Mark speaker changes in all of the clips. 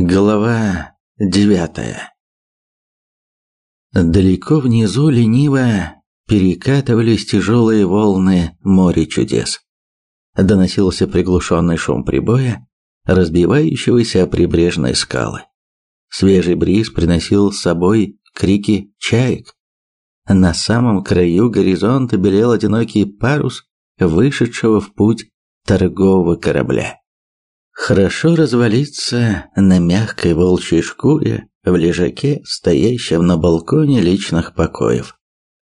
Speaker 1: Глава девятая Далеко внизу лениво перекатывались тяжелые волны моря чудес. Доносился приглушенный шум прибоя, разбивающегося о прибрежные скалы. Свежий бриз приносил с собой крики чаек. На самом краю горизонта белел одинокий парус вышедшего в путь торгового корабля. Хорошо развалиться на мягкой волчьей шкуре в лежаке, стоящем на балконе личных покоев.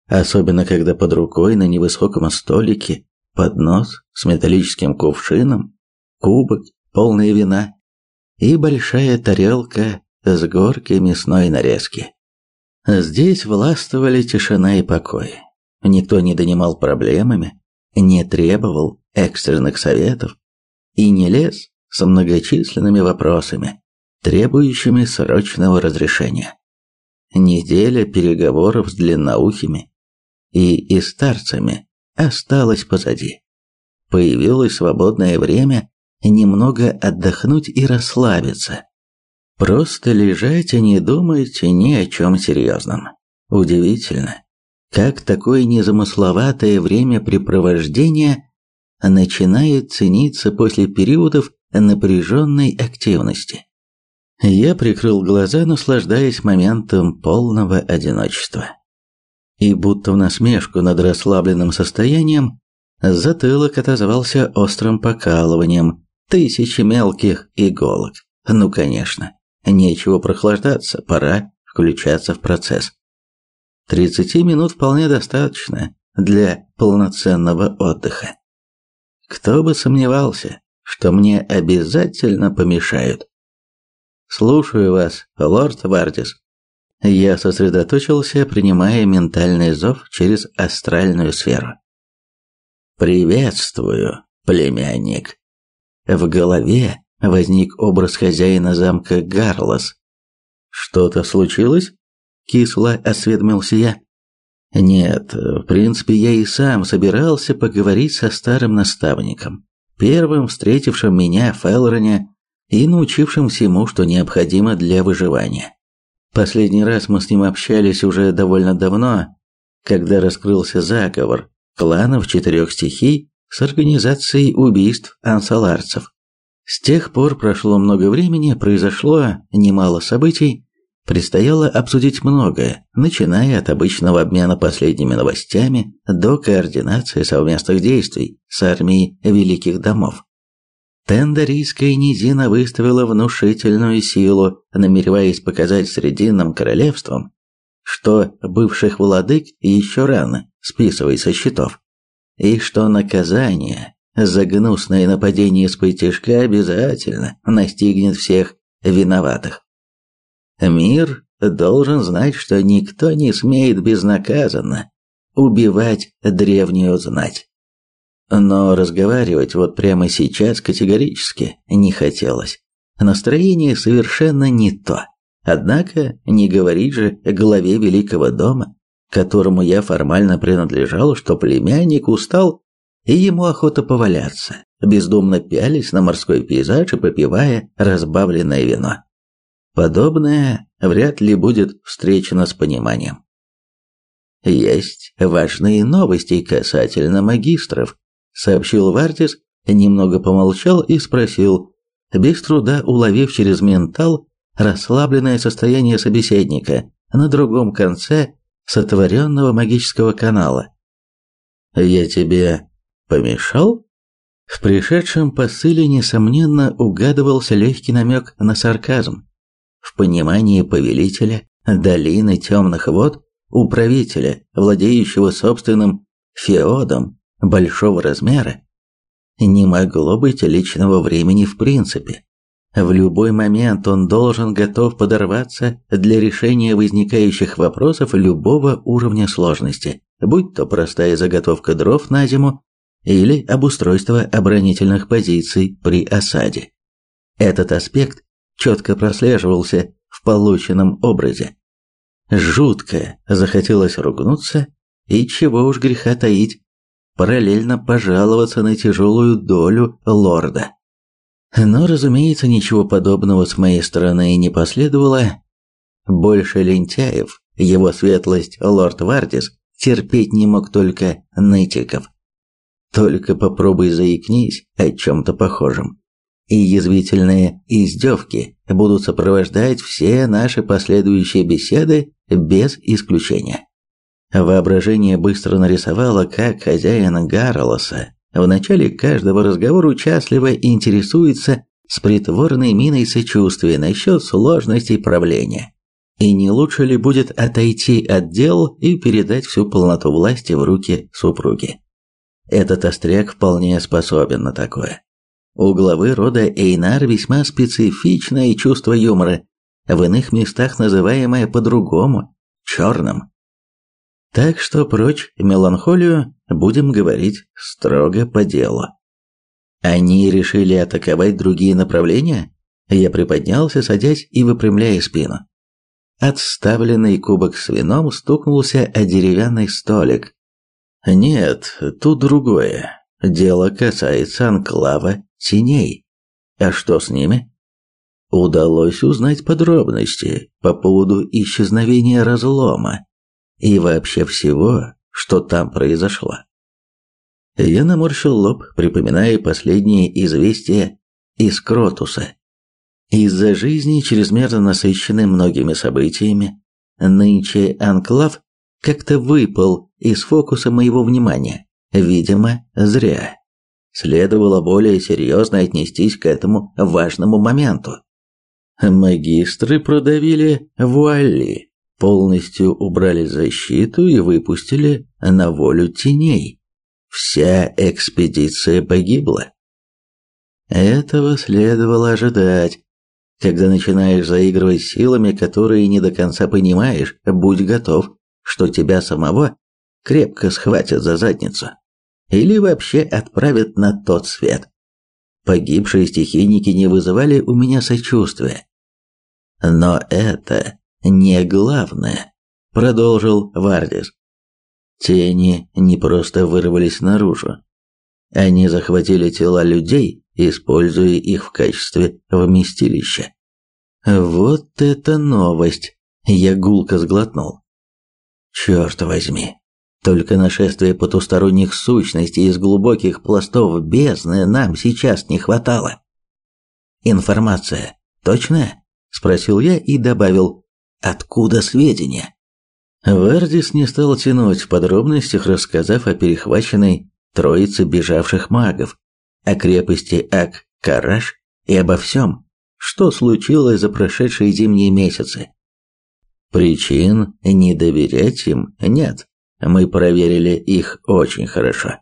Speaker 1: Особенно, когда под рукой на невысоком столике поднос с металлическим кувшином, кубок, полный вина и большая тарелка с горкой мясной нарезки. Здесь властвовали тишина и покой. Никто не донимал проблемами, не требовал экстренных советов и не лез с многочисленными вопросами, требующими срочного разрешения. Неделя переговоров с длинноухими и и старцами осталась позади. Появилось свободное время немного отдохнуть и расслабиться. Просто лежать и не думать ни о чем серьезном. Удивительно, как такое незамысловатое времяпрепровождение начинает цениться после периодов напряженной активности. Я прикрыл глаза, наслаждаясь моментом полного одиночества. И будто в насмешку над расслабленным состоянием, затылок отозвался острым покалыванием тысячи мелких иголок. Ну, конечно, нечего прохлаждаться, пора включаться в процесс. Тридцати минут вполне достаточно для полноценного отдыха. Кто бы сомневался, что мне обязательно помешают. Слушаю вас, лорд Вардис. Я сосредоточился, принимая ментальный зов через астральную сферу. Приветствую, племянник. В голове возник образ хозяина замка Гарлос. Что-то случилось? кисло осведомился я. Нет, в принципе, я и сам собирался поговорить со старым наставником первым встретившим меня в Фелроне и научившим всему, что необходимо для выживания. Последний раз мы с ним общались уже довольно давно, когда раскрылся заговор кланов четырех стихий с организацией убийств ансаларцев. С тех пор прошло много времени, произошло немало событий, Предстояло обсудить многое, начиная от обычного обмена последними новостями до координации совместных действий с армией Великих Домов. Тендарийская низина выставила внушительную силу, намереваясь показать Срединным королевствам, что бывших владык еще рано списывай со счетов, и что наказание за гнусное нападение с пытежка обязательно настигнет всех виноватых. Мир должен знать, что никто не смеет безнаказанно убивать древнюю знать. Но разговаривать вот прямо сейчас категорически не хотелось. Настроение совершенно не то. Однако не говорить же главе великого дома, которому я формально принадлежал, что племянник устал и ему охота поваляться, бездумно пялись на морской пейзаж и попивая разбавленное вино. Подобное вряд ли будет встречено с пониманием. Есть важные новости касательно магистров, сообщил Вартис, немного помолчал и спросил, без труда уловив через ментал расслабленное состояние собеседника на другом конце сотворенного магического канала. «Я тебе помешал?» В пришедшем посыле, несомненно, угадывался легкий намек на сарказм. В понимании повелителя долины темных вод, управителя, владеющего собственным феодом большого размера, не могло быть личного времени в принципе. В любой момент он должен готов подорваться для решения возникающих вопросов любого уровня сложности, будь то простая заготовка дров на зиму или обустройство оборонительных позиций при осаде. Этот аспект четко прослеживался в полученном образе. Жутко захотелось ругнуться и, чего уж греха таить, параллельно пожаловаться на тяжелую долю лорда. Но, разумеется, ничего подобного с моей стороны не последовало. Больше лентяев, его светлость лорд Вардис, терпеть не мог только нытиков. Только попробуй заикнись о чем-то похожем. И язвительные издевки будут сопровождать все наши последующие беседы без исключения. Воображение быстро нарисовало, как хозяин Гарлоса в начале каждого разговора участливо интересуется с притворной миной сочувствия насчет сложностей правления. И не лучше ли будет отойти от дел и передать всю полноту власти в руки супруги? Этот остряк вполне способен на такое. У главы рода Эйнар весьма специфичное чувство юмора, в иных местах называемое по-другому – черным. Так что прочь меланхолию, будем говорить строго по делу. Они решили атаковать другие направления? Я приподнялся, садясь и выпрямляя спину. Отставленный кубок с вином стукнулся о деревянный столик. Нет, тут другое. Дело касается анклава теней. А что с ними? Удалось узнать подробности по поводу исчезновения разлома и вообще всего, что там произошло. Я наморщил лоб, припоминая последние известия из Кротуса. Из-за жизни, чрезмерно насыщенной многими событиями, нынче Анклав как-то выпал из фокуса моего внимания. Видимо, зря. Следовало более серьезно отнестись к этому важному моменту. Магистры продавили вуали, полностью убрали защиту и выпустили на волю теней. Вся экспедиция погибла. Этого следовало ожидать. Когда начинаешь заигрывать силами, которые не до конца понимаешь, будь готов, что тебя самого крепко схватят за задницу. Или вообще отправят на тот свет. Погибшие стихийники не вызывали у меня сочувствия. Но это не главное, продолжил Вардис. Тени не просто вырвались наружу. Они захватили тела людей, используя их в качестве вместилища. Вот это новость! Я гулко сглотнул. Черт возьми! Только нашествие потусторонних сущностей из глубоких пластов бездны нам сейчас не хватало. Информация точная? Спросил я и добавил, откуда сведения? Вердис не стал тянуть в подробностях, рассказав о перехваченной троице бежавших магов, о крепости Ак-Караш и обо всем, что случилось за прошедшие зимние месяцы. Причин не доверять им нет. Мы проверили их очень хорошо.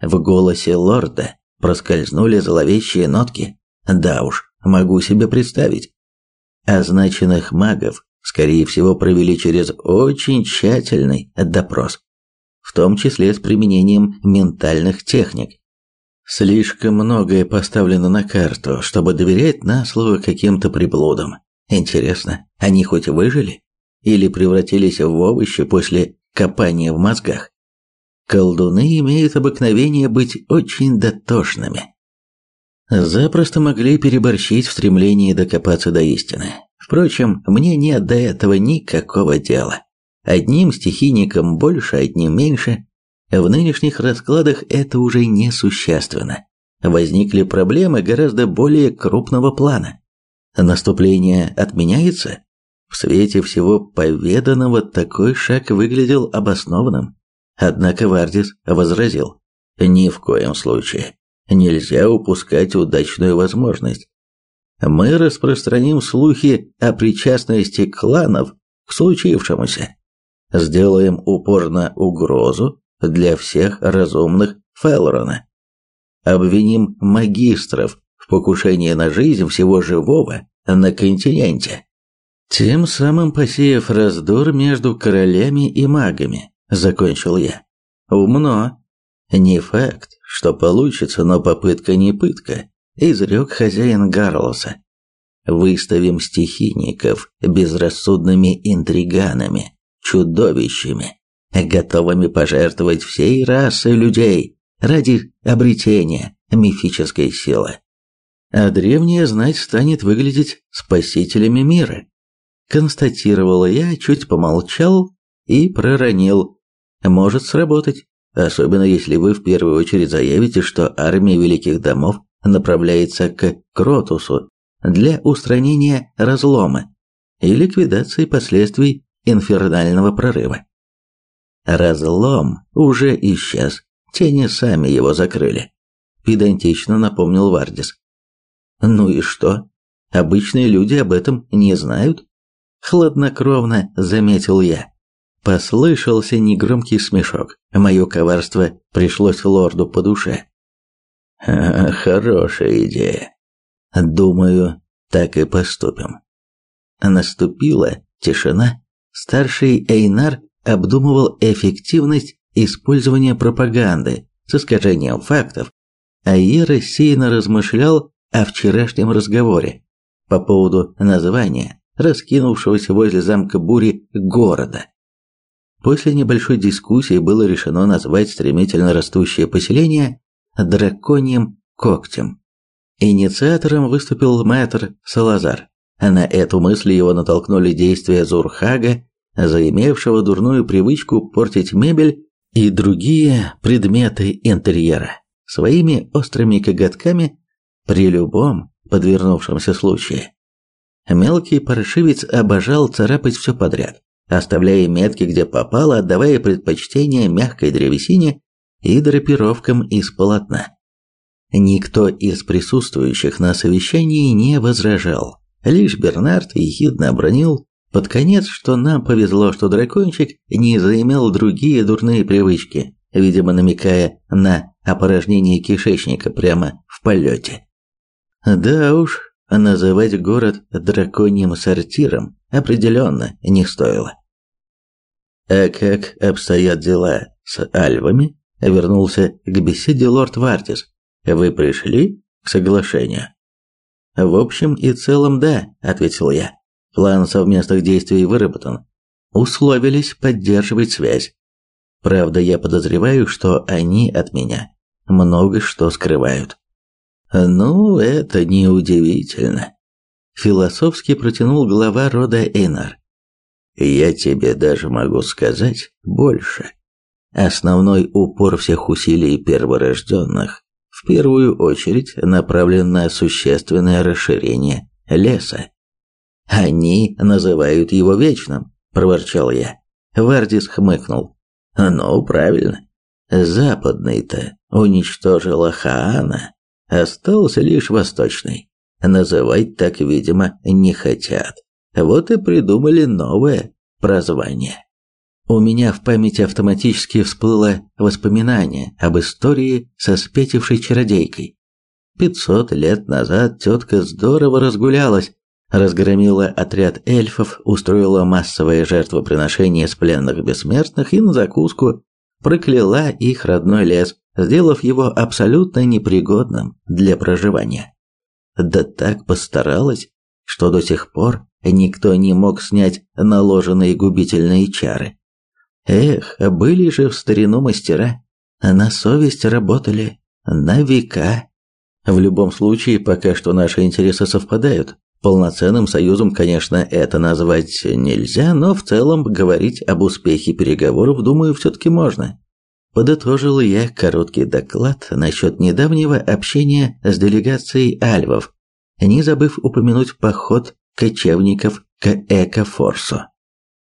Speaker 1: В голосе лорда проскользнули зловещие нотки. Да уж, могу себе представить. Означенных магов, скорее всего, провели через очень тщательный допрос, в том числе с применением ментальных техник. Слишком многое поставлено на карту, чтобы доверять на слово каким-то приблудам. Интересно, они хоть выжили? Или превратились в овощи после копания в мозгах? Колдуны имеют обыкновение быть очень дотошными. Запросто могли переборщить в стремлении докопаться до истины. Впрочем, мне нет до этого никакого дела. Одним стихийникам больше, одним меньше. В нынешних раскладах это уже несущественно. Возникли проблемы гораздо более крупного плана. Наступление отменяется? В свете всего поведанного такой шаг выглядел обоснованным. Однако Вардис возразил: "Ни в коем случае. Нельзя упускать удачную возможность. Мы распространим слухи о причастности кланов к случившемуся. Сделаем упор на угрозу для всех разумных Фелрона. Обвиним магистров в покушении на жизнь всего живого на континенте. Тем самым посеяв раздор между королями и магами, закончил я. Умно. Не факт, что получится, но попытка не пытка, изрек хозяин Гарлоса. Выставим стихийников безрассудными интриганами, чудовищами, готовыми пожертвовать всей расой людей ради обретения мифической силы. а древняя знать станет выглядеть спасителями мира. Констатировала я, чуть помолчал и проронил. Может сработать, особенно если вы в первую очередь заявите, что армия великих домов направляется к Кротусу для устранения разлома и ликвидации последствий инфернального прорыва. Разлом уже исчез, тени сами его закрыли, педантично напомнил Вардис. Ну и что? Обычные люди об этом не знают? Хладнокровно заметил я. Послышался негромкий смешок. Мое коварство пришлось лорду по душе. Хорошая идея. Думаю, так и поступим. Наступила тишина. Старший Эйнар обдумывал эффективность использования пропаганды с искажением фактов, а я рассеянно размышлял о вчерашнем разговоре по поводу названия раскинувшегося возле замка Бури города. После небольшой дискуссии было решено назвать стремительно растущее поселение драконьим когтем. Инициатором выступил мэтр Салазар. На эту мысль его натолкнули действия Зурхага, заимевшего дурную привычку портить мебель и другие предметы интерьера своими острыми коготками при любом подвернувшемся случае. Мелкий паршивец обожал царапать все подряд, оставляя метки где попало, отдавая предпочтение мягкой древесине и драпировкам из полотна. Никто из присутствующих на совещании не возражал. Лишь Бернард ехидно обронил под конец, что нам повезло, что дракончик не заимел другие дурные привычки, видимо намекая на опорожнение кишечника прямо в полете. Да уж, называть город драконьим сортиром определенно не стоило. А как обстоят дела с альвами? Вернулся к беседе лорд Вартис. Вы пришли к соглашению? В общем и целом да, ответил я. План совместных действий выработан. Условились поддерживать связь. Правда, я подозреваю, что они от меня много что скрывают. Ну, это неудивительно. Философски протянул глава рода Эйнар. Я тебе даже могу сказать больше. Основной упор всех усилий перворожденных в первую очередь направлен на существенное расширение леса. Они называют его вечным, проворчал я. Вардис хмыкнул. Ну, правильно. Западный-то уничтожила Хаана, остался лишь восточный. Называть так, видимо, не хотят. Вот и придумали новое прозвание. У меня в памяти автоматически всплыло воспоминание об истории со спятившей чародейкой. Пятьсот лет назад тетка здорово разгулялась, разгромила отряд эльфов, устроила массовое жертвоприношение с пленных бессмертных и на закуску прокляла их родной лес, сделав его абсолютно непригодным для проживания. Да так постаралась, что до сих пор никто не мог снять наложенные губительные чары. Эх, были же в старину мастера, на совесть работали на века. В любом случае, пока что наши интересы совпадают. Полноценным союзом, конечно, это назвать нельзя, но в целом говорить об успехе переговоров, думаю, все-таки можно. Подытожил я короткий доклад насчет недавнего общения с делегацией альвов, не забыв упомянуть поход кочевников к Экофорсу.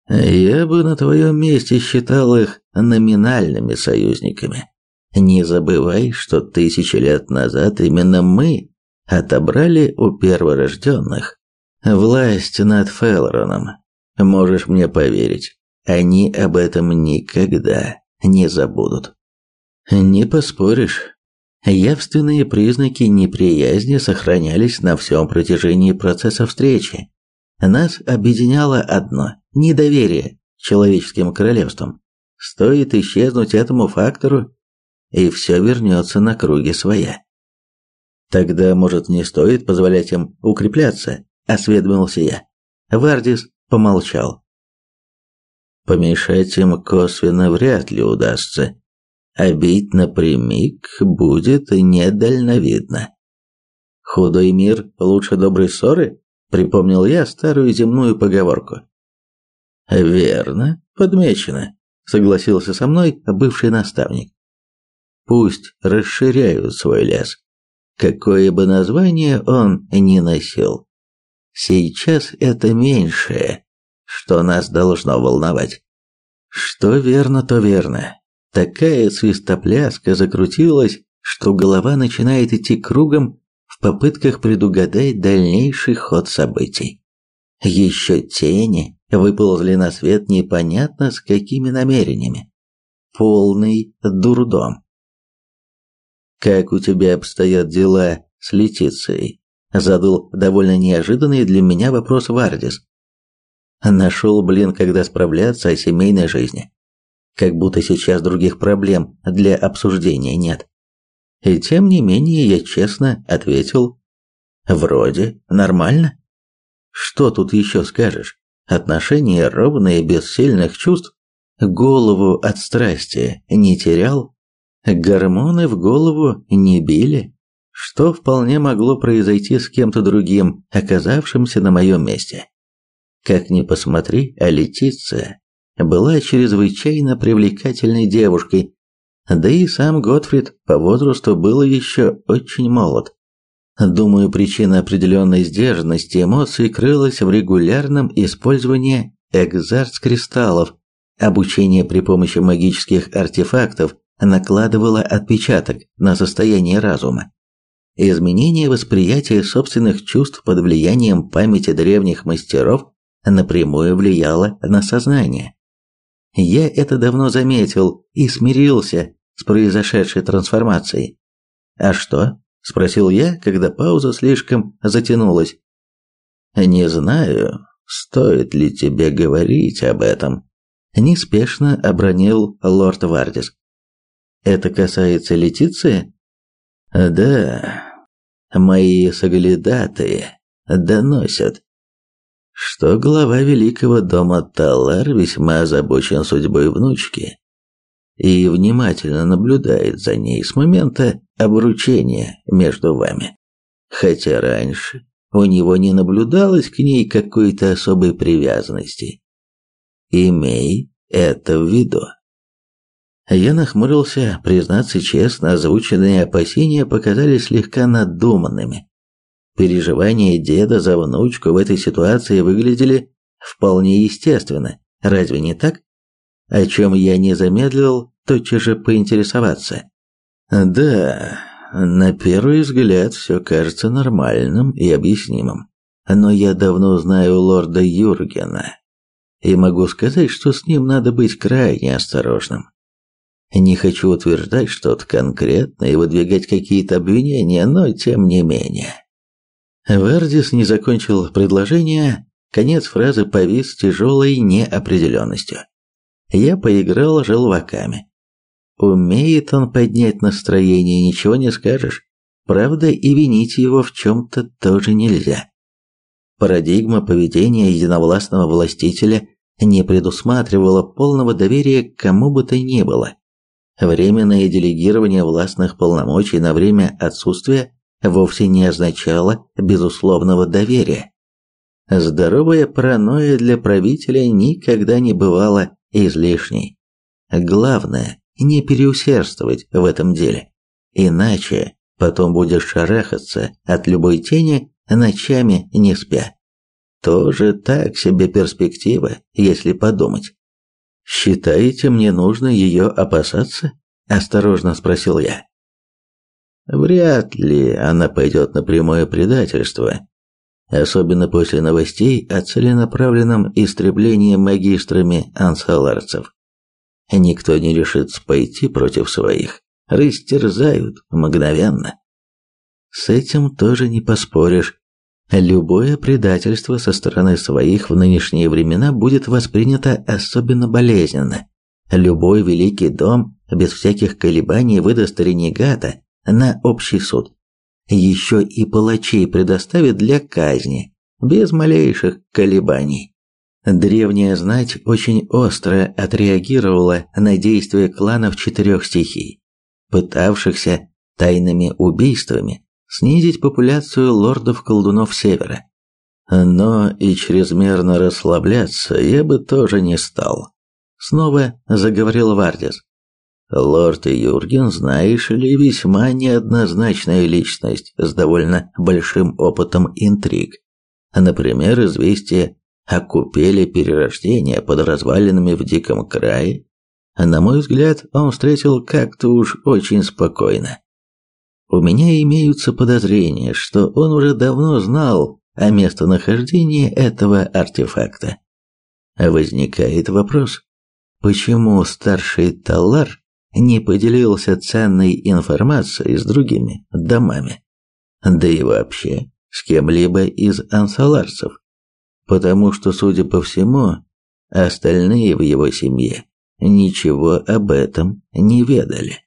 Speaker 1: Я бы на твоем месте считал их номинальными союзниками. Не забывай, что тысячи лет назад именно мы отобрали у перворожденных власть над Фелроном. Можешь мне поверить, они об этом никогда не забудут. Не поспоришь. Явственные признаки неприязни сохранялись на всем протяжении процесса встречи. Нас объединяло одно – недоверие человеческим королевствам. Стоит исчезнуть этому фактору, и все вернется на круги своя. Тогда, может, не стоит позволять им укрепляться, осведомился я. Вардис помолчал. Помешать им косвенно вряд ли удастся, а бить напрямик будет недальновидно. Худой мир лучше доброй ссоры? Припомнил я старую земную поговорку. Верно, подмечено, согласился со мной бывший наставник. Пусть расширяют свой лес, какое бы название он ни носил. Сейчас это меньшее, что нас должно волновать. Что верно, то верно. Такая свистопляска закрутилась, что голова начинает идти кругом в попытках предугадать дальнейший ход событий. Еще тени выползли на свет непонятно с какими намерениями. Полный дурдом. «Как у тебя обстоят дела с Летицией?» Задал довольно неожиданный для меня вопрос Вардис. Нашел, блин, когда справляться о семейной жизни. Как будто сейчас других проблем для обсуждения нет. И тем не менее я честно ответил. Вроде нормально. Что тут еще скажешь? Отношения ровные, без сильных чувств. Голову от страсти не терял. Гормоны в голову не били. Что вполне могло произойти с кем-то другим, оказавшимся на моем месте. Как ни посмотри, а Летиция была чрезвычайно привлекательной девушкой, да и сам Готфрид по возрасту был еще очень молод. Думаю, причина определенной сдержанности эмоций крылась в регулярном использовании экзарц-кристаллов. Обучение при помощи магических артефактов накладывало отпечаток на состояние разума. Изменение восприятия собственных чувств под влиянием памяти древних мастеров напрямую влияло на сознание. Я это давно заметил и смирился с произошедшей трансформацией. «А что?» – спросил я, когда пауза слишком затянулась. «Не знаю, стоит ли тебе говорить об этом», – неспешно обронил лорд Вардис. «Это касается Летиции?» «Да, мои соглядатые доносят, что глава великого дома Талар весьма озабочен судьбой внучки и внимательно наблюдает за ней с момента обручения между вами. Хотя раньше у него не наблюдалось к ней какой-то особой привязанности. Имей это в виду. Я нахмурился, признаться честно, озвученные опасения показались слегка надуманными. Переживания деда за внучку в этой ситуации выглядели вполне естественно, разве не так? О чем я не замедлил тотчас же поинтересоваться. Да, на первый взгляд все кажется нормальным и объяснимым. Но я давно знаю лорда Юргена и могу сказать, что с ним надо быть крайне осторожным. Не хочу утверждать что-то конкретное и выдвигать какие-то обвинения, но тем не менее. Вардис не закончил предложение, конец фразы повис тяжелой неопределенностью. Я поиграл желваками. Умеет он поднять настроение, ничего не скажешь. Правда, и винить его в чем-то тоже нельзя. Парадигма поведения единовластного властителя не предусматривала полного доверия к кому бы то ни было. Временное делегирование властных полномочий на время отсутствия вовсе не означало безусловного доверия. Здоровая паранойя для правителя никогда не бывала излишней. Главное не переусердствовать в этом деле, иначе потом будешь шарахаться от любой тени ночами не спя. Тоже так себе перспектива, если подумать. «Считаете, мне нужно ее опасаться?» – осторожно спросил я. Вряд ли она пойдет на прямое предательство, особенно после новостей о целенаправленном истреблении магистрами ансаларцев. Никто не решится пойти против своих, растерзают мгновенно. С этим тоже не поспоришь. Любое предательство со стороны своих в нынешние времена будет воспринято особенно болезненно. Любой великий дом без всяких колебаний выдаст ренегата на общий суд. Еще и палачей предоставит для казни, без малейших колебаний. Древняя знать очень остро отреагировала на действия кланов четырех стихий, пытавшихся тайными убийствами снизить популяцию лордов-колдунов Севера. Но и чрезмерно расслабляться я бы тоже не стал. Снова заговорил Вардис. Лорд Юрген, знаешь ли, весьма неоднозначная личность с довольно большим опытом интриг. Например, известие о купеле перерождения под развалинами в диком крае. На мой взгляд, он встретил как-то уж очень спокойно. У меня имеются подозрения, что он уже давно знал о местонахождении этого артефакта. Возникает вопрос, почему старший Талар не поделился ценной информацией с другими домами, да и вообще с кем-либо из ансаларцев, потому что, судя по всему, остальные в его семье ничего об этом не ведали.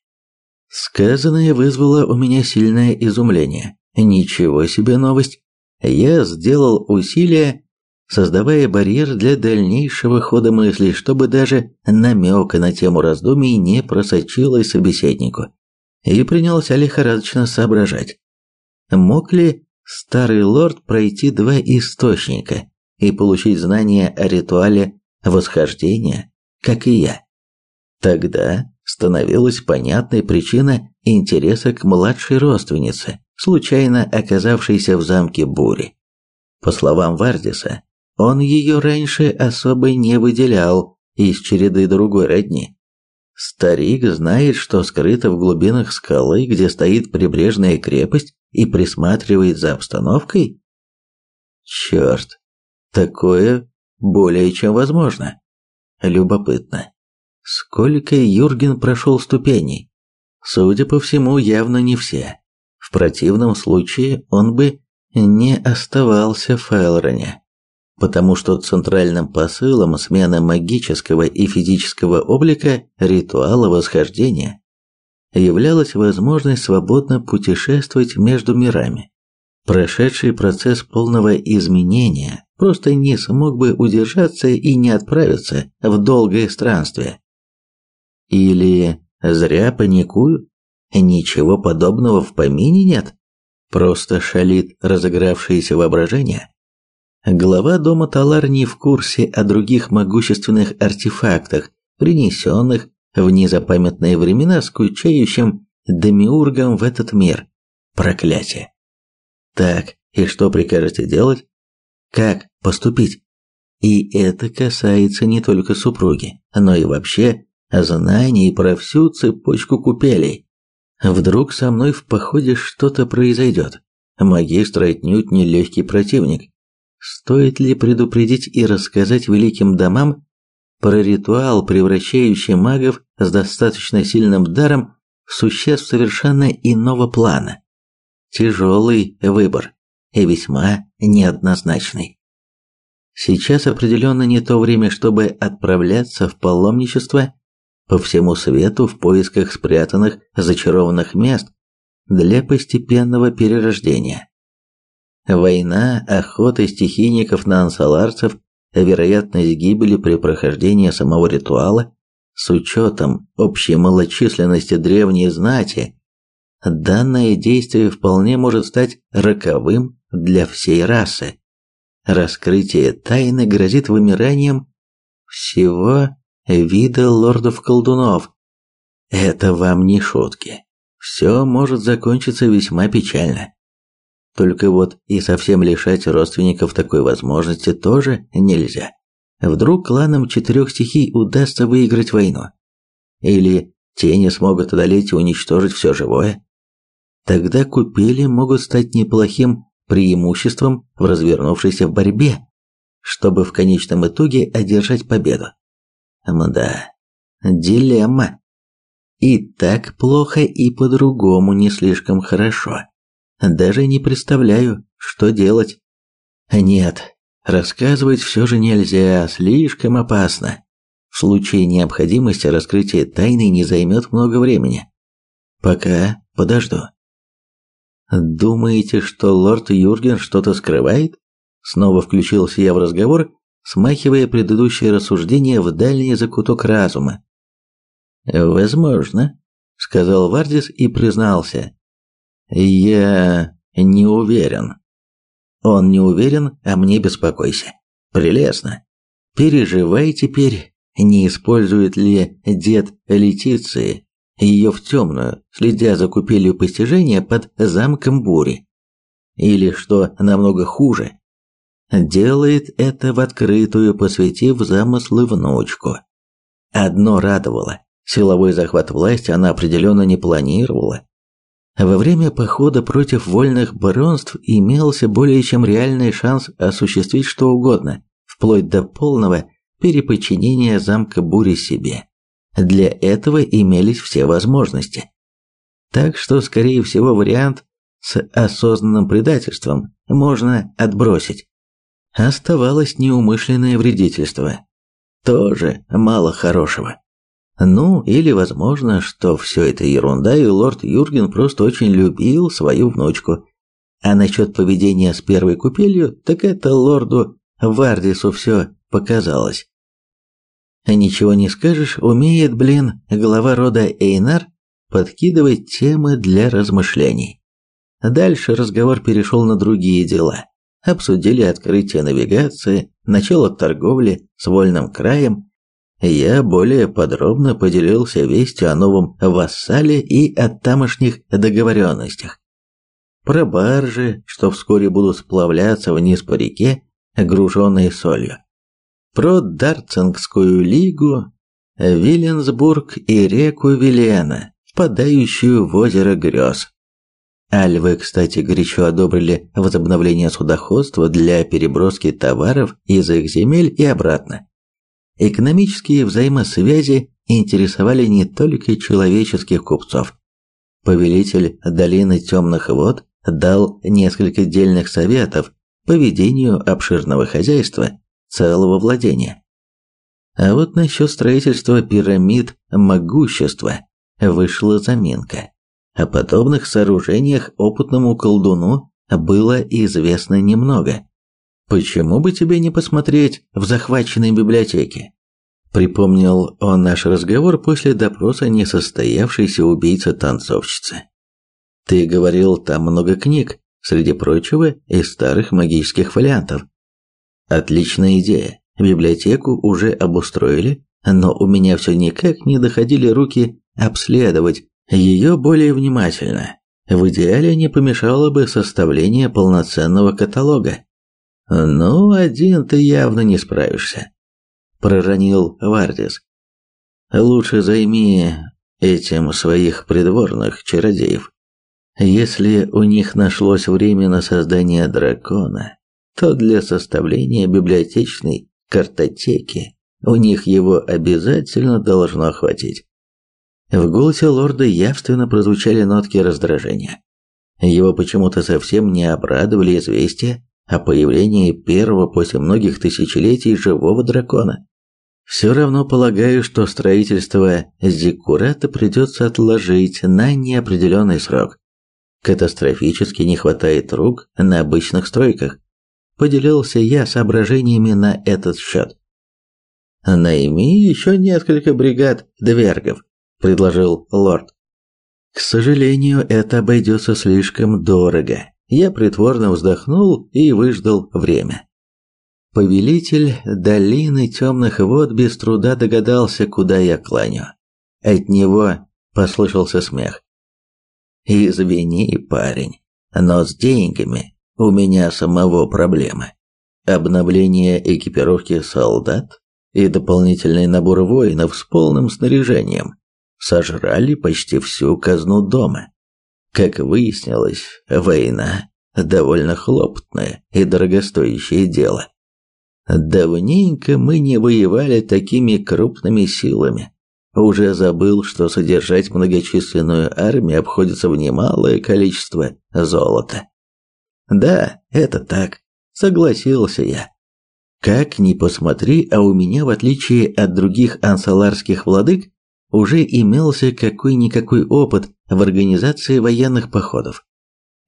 Speaker 1: Сказанное вызвало у меня сильное изумление. Ничего себе новость. Я сделал усилия создавая барьер для дальнейшего хода мыслей, чтобы даже намека на тему раздумий не просочилось собеседнику, и принялся лихорадочно соображать. Мог ли старый лорд пройти два источника и получить знания о ритуале восхождения, как и я? Тогда становилась понятной причина интереса к младшей родственнице, случайно оказавшейся в замке Бури. По словам Вардиса, он ее раньше особо не выделял из череды другой родни. Старик знает, что скрыто в глубинах скалы, где стоит прибрежная крепость, и присматривает за обстановкой? Черт, такое более чем возможно. Любопытно. Сколько Юрген прошел ступеней? Судя по всему, явно не все. В противном случае он бы не оставался в Файлроне потому что центральным посылом смены магического и физического облика ритуала восхождения являлась возможность свободно путешествовать между мирами. Прошедший процесс полного изменения просто не смог бы удержаться и не отправиться в долгое странствие. Или зря паникую? Ничего подобного в помине нет. Просто шалит разыгравшееся воображение. Глава дома Талар не в курсе о других могущественных артефактах, принесенных в незапамятные времена скучающим демиургом в этот мир. Проклятие. Так, и что прикажете делать? Как поступить? И это касается не только супруги, но и вообще знаний про всю цепочку купелей. Вдруг со мной в походе что-то произойдет. Магистр отнюдь не легкий противник, Стоит ли предупредить и рассказать великим домам про ритуал, превращающий магов с достаточно сильным даром в существ совершенно иного плана? Тяжелый выбор и весьма неоднозначный. Сейчас определенно не то время, чтобы отправляться в паломничество по всему свету в поисках спрятанных зачарованных мест для постепенного перерождения. Война, охота стихийников на ансаларцев, вероятность гибели при прохождении самого ритуала, с учетом общей малочисленности древней знати, данное действие вполне может стать роковым для всей расы. Раскрытие тайны грозит вымиранием всего вида лордов-колдунов. Это вам не шутки. Все может закончиться весьма печально. Только вот и совсем лишать родственников такой возможности тоже нельзя. Вдруг кланам четырех стихий удастся выиграть войну? Или тени смогут одолеть и уничтожить все живое? Тогда купели могут стать неплохим преимуществом в развернувшейся борьбе, чтобы в конечном итоге одержать победу. Мда, дилемма. И так плохо, и по-другому не слишком хорошо. Даже не представляю, что делать. Нет, рассказывать все же нельзя, слишком опасно. В случае необходимости раскрытие тайны не займет много времени. Пока подожду. Думаете, что лорд Юрген что-то скрывает? Снова включился я в разговор, смахивая предыдущее рассуждение в дальний закуток разума. Возможно, сказал Вардис и признался. Я не уверен. Он не уверен, а мне беспокойся. Прелестно. Переживай теперь, не использует ли дед Летиции ее в темную, следя за купелью постижения под замком бури. Или, что намного хуже, делает это в открытую, посвятив замыслы внучку. Одно радовало. Силовой захват власти она определенно не планировала. Во время похода против вольных баронств имелся более чем реальный шанс осуществить что угодно, вплоть до полного переподчинения замка Бури себе. Для этого имелись все возможности. Так что, скорее всего, вариант с осознанным предательством можно отбросить. Оставалось неумышленное вредительство. Тоже мало хорошего. Ну, или возможно, что все это ерунда, и лорд Юрген просто очень любил свою внучку. А насчет поведения с первой купелью, так это лорду Вардису все показалось. Ничего не скажешь, умеет, блин, глава рода Эйнар подкидывать темы для размышлений. Дальше разговор перешел на другие дела. Обсудили открытие навигации, начало торговли с вольным краем. Я более подробно поделился вестью о новом вассале и о тамошних договоренностях. Про баржи, что вскоре будут сплавляться вниз по реке, груженные солью про Дарцингскую лигу, Виленсбург и реку Вилена, впадающую в озеро грез. Альвы, кстати, горячо одобрили возобновление судоходства для переброски товаров из их земель и обратно. Экономические взаимосвязи интересовали не только человеческих купцов. Повелитель долины темных вод дал несколько дельных советов по ведению обширного хозяйства целого владения. А вот насчет строительства пирамид могущества вышла заминка. О подобных сооружениях опытному колдуну было известно немного. Почему бы тебе не посмотреть в захваченной библиотеке? Припомнил он наш разговор после допроса несостоявшейся убийцы-танцовщицы. Ты говорил, там много книг, среди прочего, и старых магических фолиантов. Отличная идея. Библиотеку уже обустроили, но у меня все никак не доходили руки обследовать ее более внимательно. В идеале не помешало бы составление полноценного каталога. «Ну, один ты явно не справишься», – проронил Вардис. «Лучше займи этим своих придворных чародеев. Если у них нашлось время на создание дракона, то для составления библиотечной картотеки у них его обязательно должно хватить. В голосе лорда явственно прозвучали нотки раздражения. Его почему-то совсем не обрадовали известия о появлении первого после многих тысячелетий живого дракона. Все равно полагаю, что строительство Зиккурата придется отложить на неопределенный срок. Катастрофически не хватает рук на обычных стройках поделился я соображениями на этот счет. «Найми еще несколько бригад двергов», – предложил лорд. «К сожалению, это обойдется слишком дорого». Я притворно вздохнул и выждал время. Повелитель долины темных вод без труда догадался, куда я кланю. От него послышался смех. «Извини, парень, но с деньгами у меня самого проблемы. Обновление экипировки солдат и дополнительный набор воинов с полным снаряжением сожрали почти всю казну дома. Как выяснилось, война довольно хлопотное и дорогостоящее дело. Давненько мы не воевали такими крупными силами. Уже забыл, что содержать многочисленную армию обходится в немалое количество золота. Да, это так, согласился я. Как ни посмотри, а у меня, в отличие от других ансаларских владык, уже имелся какой-никакой опыт в организации военных походов.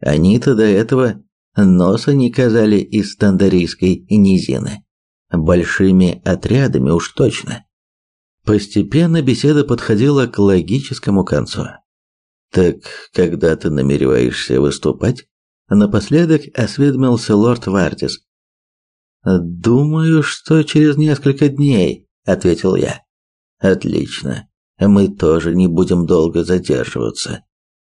Speaker 1: Они-то до этого носа не казали из стандарийской низины. Большими отрядами уж точно. Постепенно беседа подходила к логическому концу. «Так когда ты намереваешься выступать?» Напоследок осведомился лорд Вардис. «Думаю, что через несколько дней», — ответил я. «Отлично. Мы тоже не будем долго задерживаться.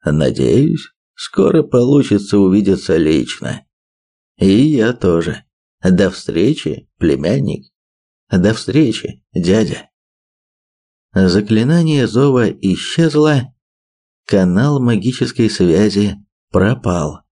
Speaker 1: Надеюсь, скоро получится увидеться лично. И я тоже. До встречи, племянник. До встречи, дядя». Заклинание зова исчезло, канал магической связи пропал.